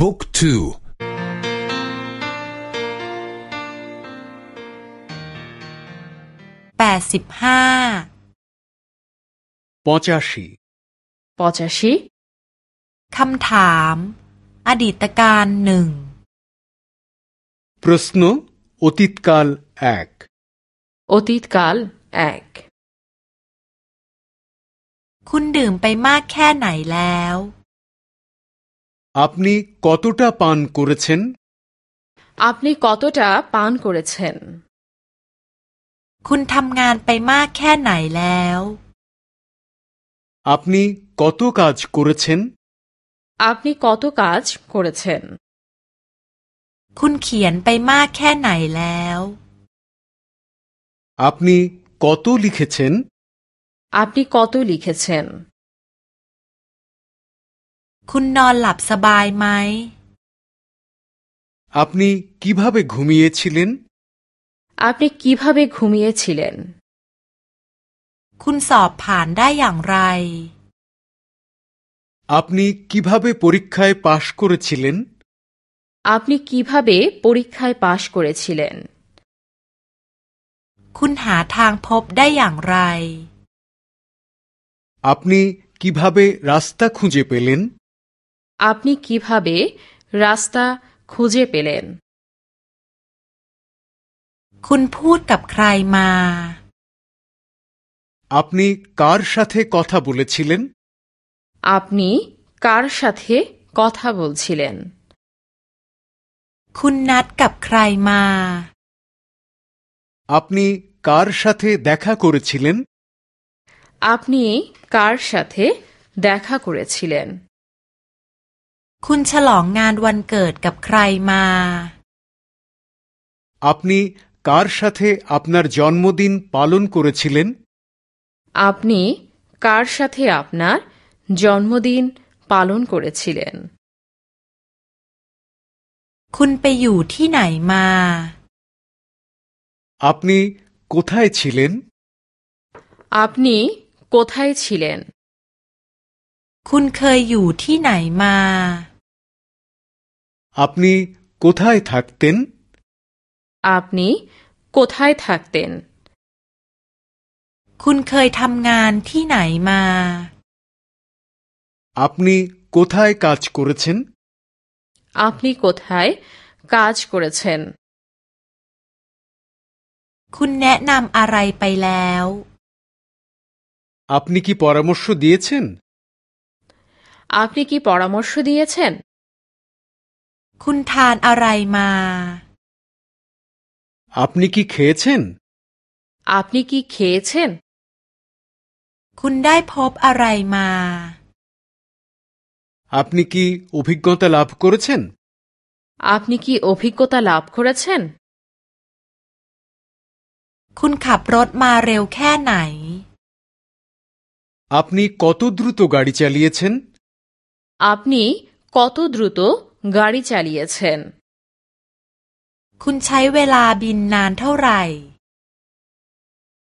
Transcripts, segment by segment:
บุ๊กทูแปดสิบห้าปจาชีปจาชีคำถาม อดีตการหนึ่ง প্রশ্ন অতীতকাল এক অতীতকাল এক คุณดื่มไปมากแค่ไหนแล้ว আপনি কতটা পান করেছেন আপনি কতটা পান করেছেন คุณทำงานไปมากแค่ไหนแล้ว আপনি কত কাজ করেছেন আপনি কত কাজ করেছেন คุณเขียนไปมากแค่ไหนแล้ว আপনি কত লিখেছেন আপনি কত লিখেছেন คุณนอนหลับสบายไหม আপনি কিভাবে ঘুমিয়েছিলেন আপনি কিভাবে ঘুমিয়েছিলেন คุณสอบผ่านได้อย่างไร আপনি কিভাবে পরীক্ষায় পাশ করেছিলেন আপনি কিভাবে পরীক্ষায় পাশ করেছিলেন คุณหาทางพบได้อย่างไร আপনি কিভাবে রাস্তা খুঁজে পেলেন আপনি কিভাবে রাস্তা খুঁজে পেলেন คุณพูดกับใครมา আপনি কার সাথে কথা বলেছিলেন আপনি কার সাথে কথা বলছিলেন คุณนัดกับใครมา আপনি কার সাথে দেখা করেছিলেন আপনি কার সাথে দেখা করেছিলেন คุณฉลองงานวันเกิดกับใครมา আপনি কার সাথে আপনার জন্মদিন পালন করেছিলেন আপনি কার সাথে আপনার জন্মদিন পালন করেছিলেন คุณไปอยู่ที่ไหนมา আপনি কোথায় ছিলেন আপনি কোথায় ছিলেন คุณเคยอยู่ที่ไหนมา আপনি কোথায় থাকতেন আপনি কোথায় থাকতেন คุณเคยทำงานที่ไหนมา আপনি কোথায় কাজ করেছেন আপনি কোথায় কাজ করেছেন คุณแนะนำอะไรไปแล้ว আপনি কি পরামর্শ দিয়েছেন আপনি কি পরামর্শ দিয়েছেন คุณทานอะไรมา আপনি কি খেয়েছেন আপনি কি খেয়েছেন คุณได้พบอะไรมา আপনি কি অভিজ্ঞতা লাভ করেছেন আপনি কি অভিজ্ঞতা লাভ করেছেন คุณขับรถมาเร็วแค่ไหน আপনি কত দ্রুত গাড়ি চালিয়েছেন আপনি কত দ্রুত গাড়ি চালিয়েছেন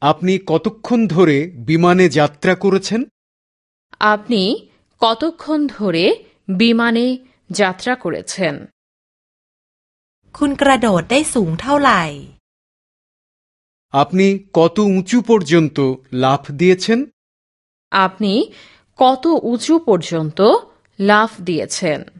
আপনি কতক্ষণ ধরে বিমানে যাত্রা করেছেন? আপনি কতক্ষণ ধরে বিমানে যাত্রা করেছেন আপনি কত উঁচু পর্যন্ত লাফ দিয়েছেন? আপনি কত উঁচু পর্যন্ত লাফ দিয়েছেন?